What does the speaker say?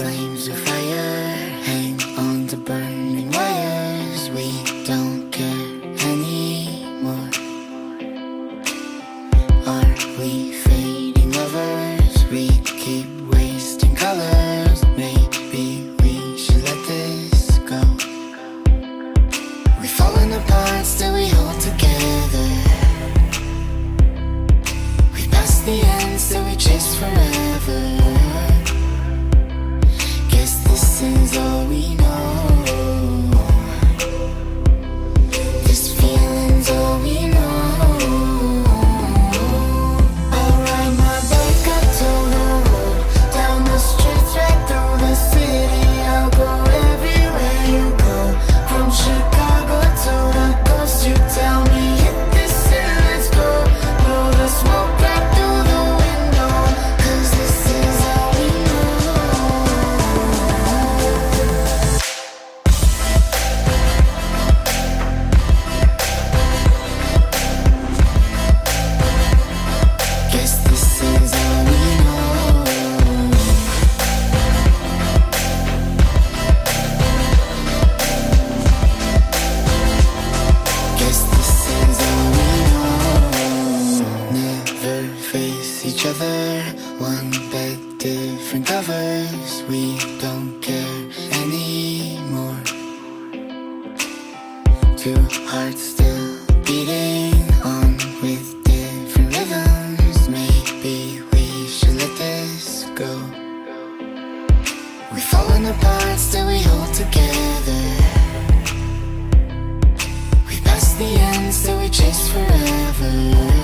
of fire hang on to burning wires. We don't care anymore. Are we fading lovers? We keep wasting colors. Maybe we should let this go. We've fallen apart, still we hold together. We passed the end, still we chase forever. Is all we know. Face each other. One bed, different covers. We don't care anymore. Two hearts still beating on with different rhythms. Maybe we should let this go. We've fallen apart, still we hold together. We pass the end, still we chase forever.